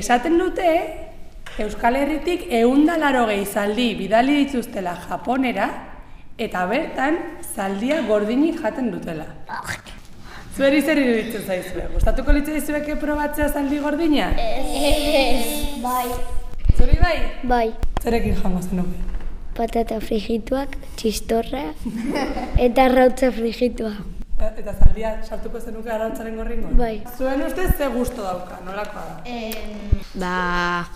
Esaten dute, Euskal Herritik eundalaro gehi zaldi bidali dituztela Japonera, eta bertan zaldia gordinik jaten dutela. Zueri zer iruditzen zaizue? Gustatuko litzaizueke probatzea zaldi gordina? Bai. Zuri bai? Bai. Zerekin jango zenuke? Patata frigituak, txistorra eta arrautza frigitua. E- Eta zaldia sartuko zenuke arrantzaren gorringo? Bai. Zuen ustez ze gusto dauka, nolakoa da? Ba,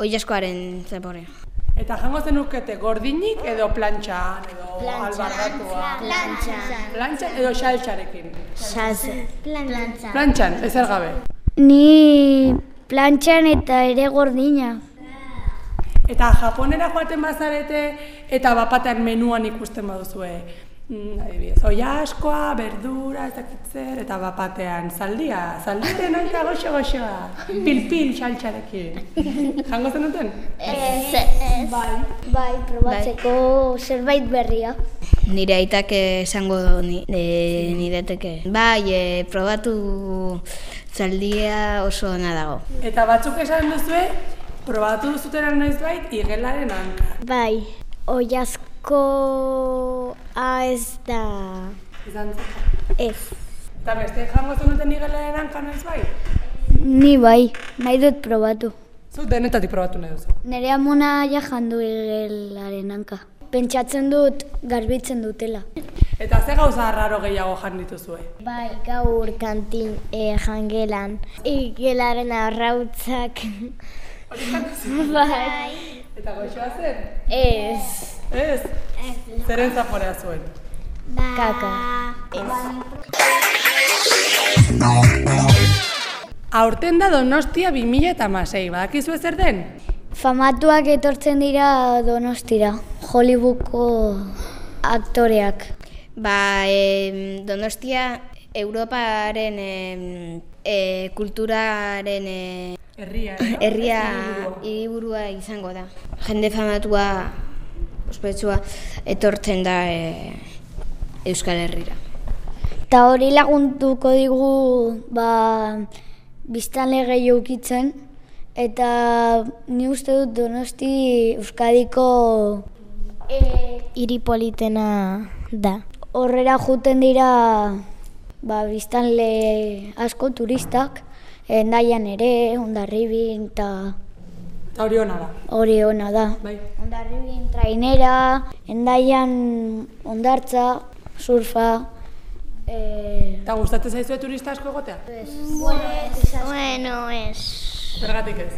oilaskoaren zeporea. Eta jango zenukete gordinik edo plantxan edo albardatua? Plantxa. Plantxan edo xaltxarekin? Sase. Plantxa. Plantxan, ezer gabe. Ni plantxan eta ere gordina. Eta Japonera joaten bazarete eta bapatean menuan ikusten baduzue. Mm, adibidez, oiaskoa, berdura, ez dakit zer, eta bapatean zaldia, zaldiaren hanka goxo goxoa, pil-pil xaltxarekin. Jango zenuten? Bai. Bai, probatzeko zerbait berria. Nire aitak esango ni, e, nideteke. Bai, e, probatu zaldia oso ona dago. Eta batzuk esan duzue, probatu duzutera noiz bait, igelaren hanka. Bai. Oiazko ez da. Izan. Ez. Eta beste jango zenuten igelaren hanka noiz bait? Ni bai, nahi dut probatu. Zu denetatik probatu nahi duzu. Nere amona ja jandu egelaren hanka. Pentsatzen dut garbitzen dutela. Eta ze gauza raro gehiago jan dituzue? Bai, gaur kantin e, jangelan. Igelaren arrautzak. bai. Eta goxoa zen? Ez. Ez? Zeren zaporea zuen? Kaka. Aurten da Donostia 2000 eta masei, badakizu zer den? Famatuak etortzen dira donostira. Hollywoodko aktoreak. Ba, e, Donostia Europaren em, e, kulturaren e, Herria, herria hiriburua izango da. Jende famatua ospetsua etortzen da e, Euskal Herrira. Eta hori laguntuko digu ba, biztanle gehiago ukitzen. Eta ni uste dut donosti Euskadiko e, hiri politena da. Horrera juten dira ba, biztanle asko turistak, endaian ere, ondarribin eta Eta hori hona da. hori ona da. Bai. Ondarribin trainera, endaian ondartza, surfa, e, Eta gustatzen zaizue turista asko egotea? Bueno, ez. Zergatik ez.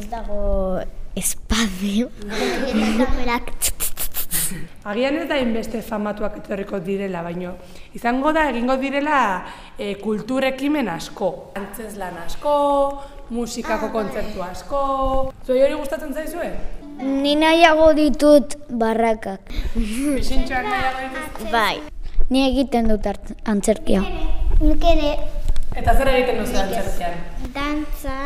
Ez dago espazio. Kamerak. Agian ez da inbeste famatuak etorriko direla, baino izango da egingo direla e, kulturekimen asko. Antzeslan asko, musikako kontzertu asko. Zuei hori gustatzen zaizue? Ni nahiago ditut barrakak. Pixintxoak nahiago dituzte? Bai. Ni egiten dut antzerkia. Nik ere. Eta zer egiten duzu antzerkian? Dantza.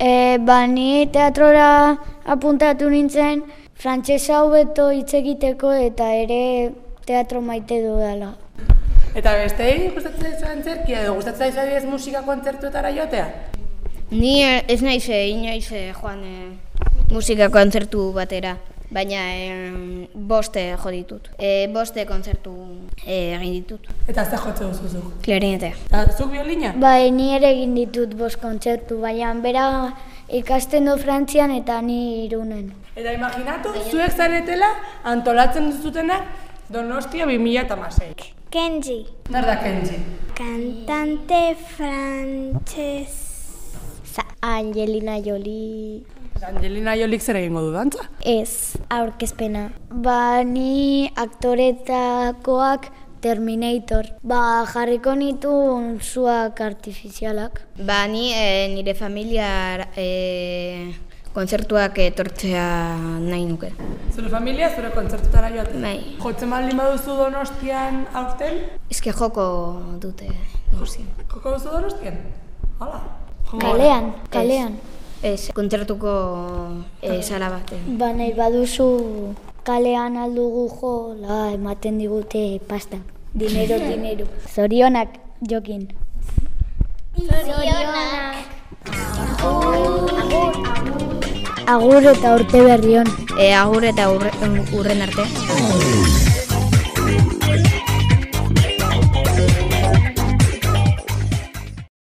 E, ba, ni teatrora apuntatu nintzen, frantsesa hobeto hitz egiteko eta ere teatro maite dudala. Eta besteei gustatzen zaizu antzerkia edo gustatzen zaizu adibidez musika kontzertuetara joatea? Ni ez naiz eh, inoiz eh, joan eh, musika kontzertu batera, baina eh, boste jo ditut. Eh, boste kontzertu eh, egin ditut. Eta ze jotze duzu zuk? Klarinetea. Eta zuk biolina? Bai, ni ere egin ditut bost kontzertu, baina bera ikasten du Frantzian eta ni irunen. Eta imaginatu, zuek zaretela antolatzen duzutenak Donostia 2006. Kenji. Zer da Kenji? Cantante francesa. Angelina Jolie. Angelina Jolik zer egingo du dantza? Ez, aurkezpena. Ba, ni aktoretakoak Terminator. Ba, jarriko nitu zuak artifizialak. Ba, ni eh, nire familia eh, kontzertuak etortzea nahi nuke. Zure familia, zure kontzertutara joaten? Bai. Jotzen baldin baduzu Donostian aurten? Ezke joko dute guztien. Joko duzu Donostian? Hala. Joango gara. Kalean, kalean. Ez, kontzertuko eh, sala batean. Ba, nahi baduzu kalean aldugu jo, la, ematen digute pasta. Dinero, dinero. Zorionak, jokin. Zorionak. Agur eta urte berri on. E, agur eta urre, urren arte.